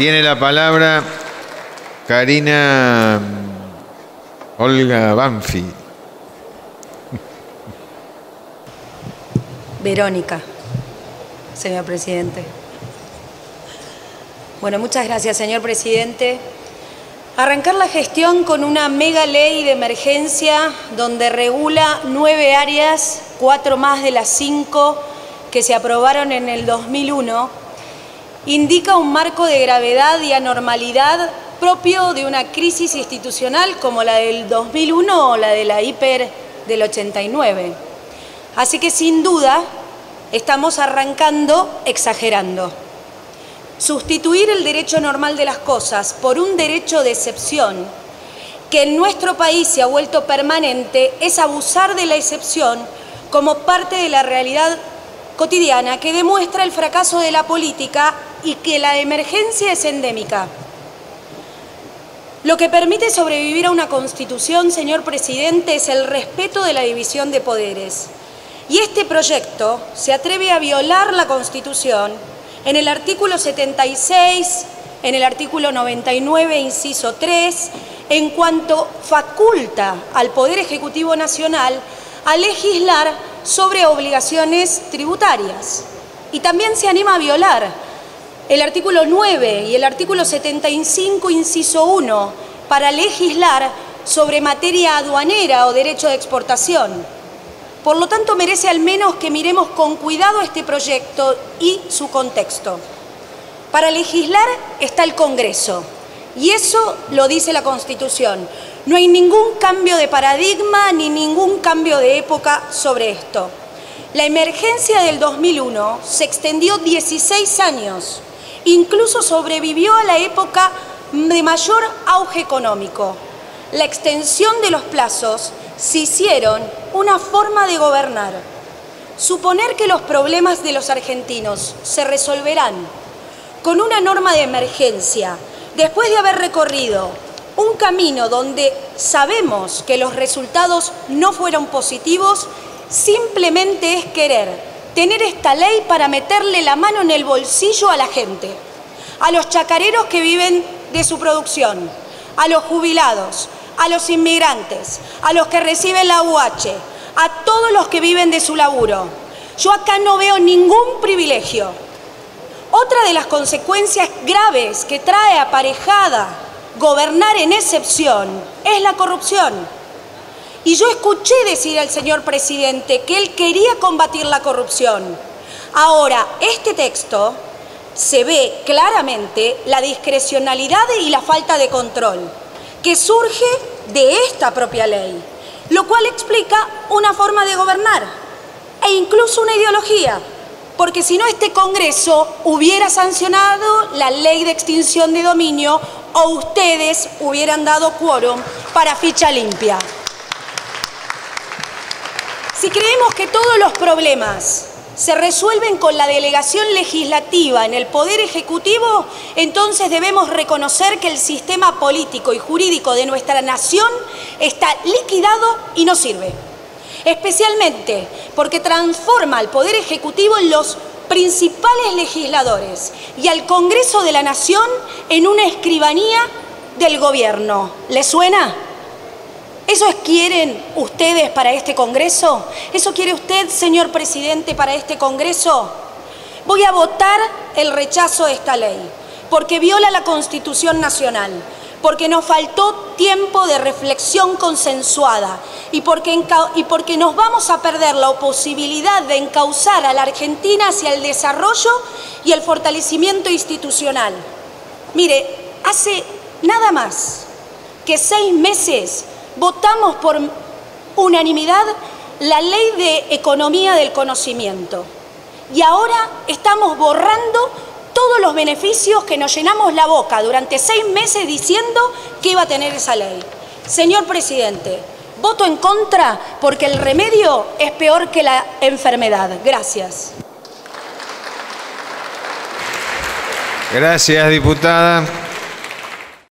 Tiene la palabra Karina Olga Banfi. Verónica, señor presidente. Bueno, muchas gracias, señor presidente. Arrancar la gestión con una mega ley de emergencia donde regula nueve áreas, cuatro más de las cinco que se aprobaron en el 2001, indica un marco de gravedad y anormalidad propio de una crisis institucional como la del 2001 o la de la hiper del 89. Así que sin duda estamos arrancando exagerando. Sustituir el derecho normal de las cosas por un derecho de excepción que en nuestro país se ha vuelto permanente es abusar de la excepción como parte de la realidad cotidiana que demuestra el fracaso de la política y que la emergencia es endémica. Lo que permite sobrevivir a una constitución, señor presidente, es el respeto de la división de poderes. Y este proyecto se atreve a violar la constitución en el artículo 76, en el artículo 99, inciso 3, en cuanto faculta al Poder Ejecutivo Nacional a legislar sobre obligaciones tributarias. Y también se anima a violar el artículo 9 y el artículo 75, inciso 1, para legislar sobre materia aduanera o derecho de exportación. Por lo tanto, merece al menos que miremos con cuidado este proyecto y su contexto. Para legislar está el Congreso, y eso lo dice la Constitución. No hay ningún cambio de paradigma ni ningún cambio de época sobre esto. La emergencia del 2001 se extendió 16 años, incluso sobrevivió a la época de mayor auge económico. La extensión de los plazos se hicieron una forma de gobernar. Suponer que los problemas de los argentinos se resolverán con una norma de emergencia, después de haber recorrido un camino donde sabemos que los resultados no fueron positivos, simplemente es querer tener esta ley para meterle la mano en el bolsillo a la gente, a los chacareros que viven de su producción, a los jubilados, a los inmigrantes, a los que reciben la UH, a todos los que viven de su laburo. Yo acá no veo ningún privilegio. Otra de las consecuencias graves que trae aparejada gobernar en excepción es la corrupción. Y yo escuché decir al señor presidente que él quería combatir la corrupción. Ahora, este texto se ve claramente la discrecionalidad y la falta de control que surge de esta propia ley, lo cual explica una forma de gobernar e incluso una ideología, porque si no este Congreso hubiera sancionado la ley de extinción de dominio o ustedes hubieran dado quórum para ficha limpia. Si creemos que todos los problemas se resuelven con la delegación legislativa en el Poder Ejecutivo, entonces debemos reconocer que el sistema político y jurídico de nuestra nación está liquidado y no sirve. Especialmente porque transforma al Poder Ejecutivo en los principales legisladores y al Congreso de la Nación en una escribanía del gobierno. ¿Le suena? ¿Eso quieren ustedes para este Congreso? ¿Eso quiere usted, señor presidente, para este Congreso? Voy a votar el rechazo de esta ley, porque viola la Constitución Nacional, porque nos faltó tiempo de reflexión consensuada y porque, y porque nos vamos a perder la posibilidad de encauzar a la Argentina hacia el desarrollo y el fortalecimiento institucional. Mire, hace nada más que seis meses votamos por unanimidad la ley de economía del conocimiento. Y ahora estamos borrando todos los beneficios que nos llenamos la boca durante seis meses diciendo que iba a tener esa ley. Señor presidente, voto en contra porque el remedio es peor que la enfermedad. Gracias. Gracias, diputada.